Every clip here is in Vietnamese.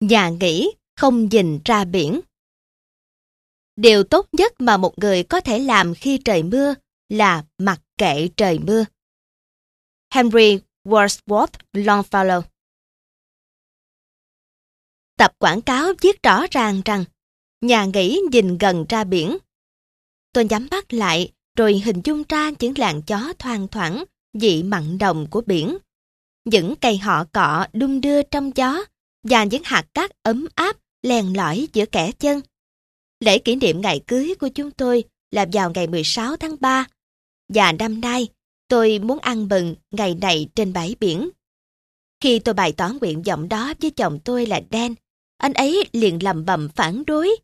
Nhà nghỉ không nhìn ra biển. Điều tốt nhất mà một người có thể làm khi trời mưa là mặc kệ trời mưa. Henry Wordsworth Longfellow Tập quảng cáo viết rõ ràng rằng nhà nghỉ nhìn gần ra biển. Tôi nhắm mắt lại rồi hình dung ra những làn gió thoang thoảng, dị mặn đồng của biển. Những cây họ cọ đung đưa trong gió và những hạt cát ấm áp len lỏi giữa kẻ chân. Lễ kỷ niệm ngày cưới của chúng tôi là vào ngày 16 tháng 3 và năm nay tôi muốn ăn mừng ngày này trên bãi biển. Khi tôi bày tỏ nguyện vọng đó với chồng tôi là Dan, anh ấy liền lầm bầm phản đối.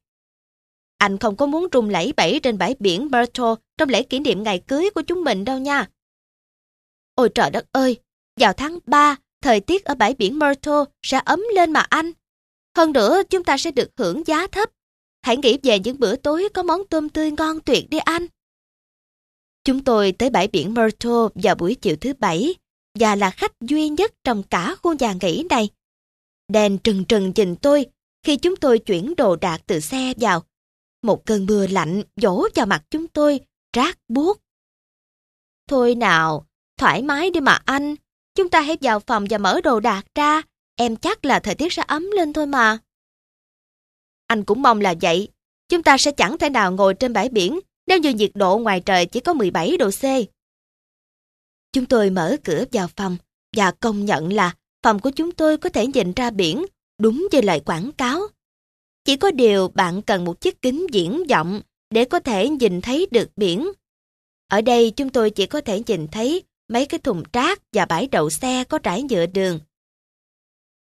Anh không có muốn rung lẫy bẫy trên bãi biển Berto trong lễ kỷ niệm ngày cưới của chúng mình đâu nha. Ôi trời đất ơi, vào tháng 3, thời tiết ở bãi biển Myrtle sẽ ấm lên mà anh. Hơn nữa, chúng ta sẽ được hưởng giá thấp. Hãy nghĩ về những bữa tối có món tôm tươi ngon tuyệt đi anh. Chúng tôi tới bãi biển Myrtle vào buổi chiều thứ bảy và là khách duy nhất trong cả khu nhà nghỉ này. Đèn trừng trừng nhìn tôi khi chúng tôi chuyển đồ đạc từ xe vào. Một cơn mưa lạnh dỗ vào mặt chúng tôi, rác buốt. Thôi nào, thoải mái đi mà anh. Chúng ta hãy vào phòng và mở đồ đạc ra. Em chắc là thời tiết sẽ ấm lên thôi mà. Anh cũng mong là vậy. Chúng ta sẽ chẳng thể nào ngồi trên bãi biển nếu như nhiệt độ ngoài trời chỉ có 17 độ C. Chúng tôi mở cửa vào phòng và công nhận là phòng của chúng tôi có thể nhìn ra biển đúng như lời quảng cáo. Chỉ có điều bạn cần một chiếc kính viễn vọng để có thể nhìn thấy được biển. Ở đây chúng tôi chỉ có thể nhìn thấy mấy cái thùng rác và bãi đậu xe có trải nhựa đường.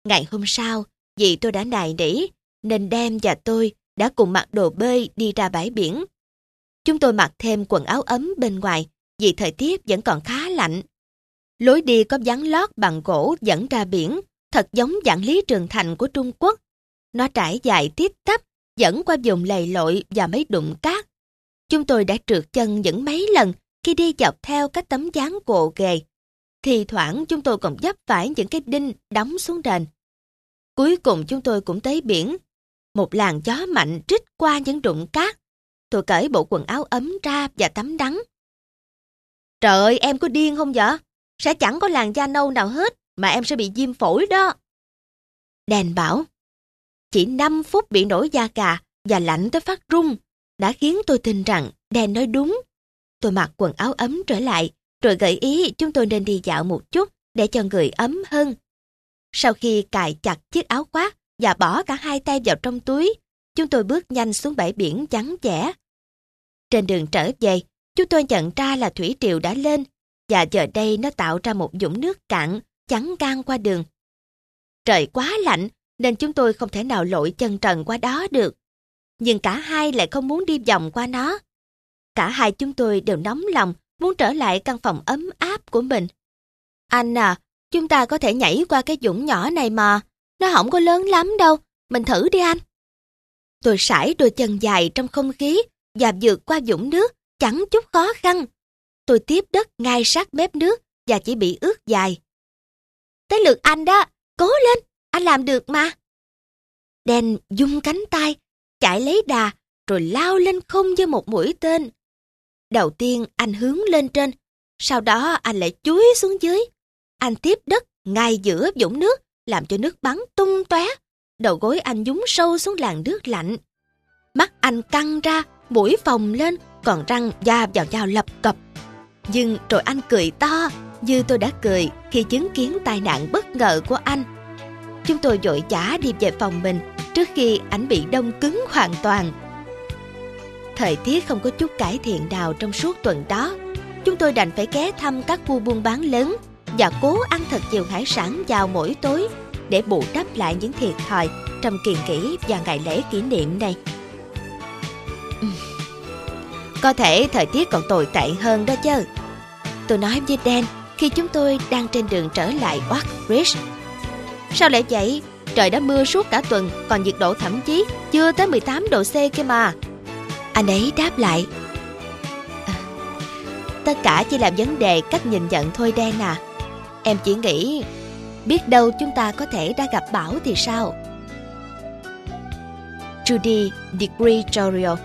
Ngày hôm sau, vì tôi đã nài nỉ, nên đem và tôi đã cùng mặc đồ bơi đi ra bãi biển. Chúng tôi mặc thêm quần áo ấm bên ngoài vì thời tiết vẫn còn khá lạnh. Lối đi có ván lót bằng gỗ dẫn ra biển, thật giống dạng lý trường thành của Trung Quốc. Nó trải dài tiếp tắp, dẫn qua vùng lầy lội và mấy đụng cát. Chúng tôi đã trượt chân những mấy lần khi đi dọc theo các tấm dáng gồ ghề. Thì thoảng chúng tôi còn dấp phải những cái đinh đóng xuống đền. Cuối cùng chúng tôi cũng tới biển. Một làn gió mạnh trích qua những đụng cát. Tôi cởi bộ quần áo ấm ra và tắm đắng. Trời ơi, em có điên không vậy? Sẽ chẳng có làn da nâu nào hết, mà em sẽ bị viêm phổi đó. Đèn bảo, chỉ 5 phút bị nổi da gà và lạnh tới phát run đã khiến tôi tin rằng đèn nói đúng. Tôi mặc quần áo ấm trở lại, rồi gợi ý chúng tôi nên đi dạo một chút để cho người ấm hơn. Sau khi cài chặt chiếc áo khoác và bỏ cả hai tay vào trong túi, chúng tôi bước nhanh xuống bãi biển trắng trẻ Trên đường trở về, chúng tôi nhận ra là thủy triều đã lên và giờ đây nó tạo ra một dũng nước cạn chắn ngang qua đường. Trời quá lạnh nên chúng tôi không thể nào lội chân trần qua đó được. Nhưng cả hai lại không muốn đi vòng qua nó. Cả hai chúng tôi đều nóng lòng muốn trở lại căn phòng ấm áp của mình. Anh à, chúng ta có thể nhảy qua cái dũng nhỏ này mà. Nó không có lớn lắm đâu, mình thử đi anh. Tôi sải đôi chân dài trong không khí và vượt qua dũng nước chẳng chút khó khăn. Tôi tiếp đất ngay sát mép nước và chỉ bị ướt dài. Tới lượt anh đó, cố lên, anh làm được mà. Đen dung cánh tay, chạy lấy đà, rồi lao lên không như một mũi tên. Đầu tiên anh hướng lên trên, sau đó anh lại chuối xuống dưới. Anh tiếp đất ngay giữa dũng nước, làm cho nước bắn tung tóe. Đầu gối anh nhúng sâu xuống làn nước lạnh. Mắt anh căng ra, mũi phồng lên, còn răng da vào dao lập cập. Nhưng rồi anh cười to, như tôi đã cười khi chứng kiến tai nạn bất ngờ của anh. Chúng tôi vội vã đi về phòng mình trước khi ảnh bị đông cứng hoàn toàn. Thời tiết không có chút cải thiện nào trong suốt tuần đó. Chúng tôi đành phải ghé thăm các khu buôn bán lớn và cố ăn thật nhiều hải sản vào mỗi tối để bù đắp lại những thiệt thòi trong kỳ nghỉ và ngày lễ kỷ niệm này. Có thể thời tiết còn tồi tệ hơn đó chứ. Tôi nói với Dan khi chúng tôi đang trên đường trở lại Oak Ridge. Sao lại vậy? Trời đã mưa suốt cả tuần, còn nhiệt độ thậm chí chưa tới 18 độ C kia mà. Anh ấy đáp lại. À, tất cả chỉ là vấn đề cách nhìn nhận thôi, đen à. Em chỉ nghĩ, Biết đâu chúng ta có thể đã gặp bão thì sao? Judy DiGregorio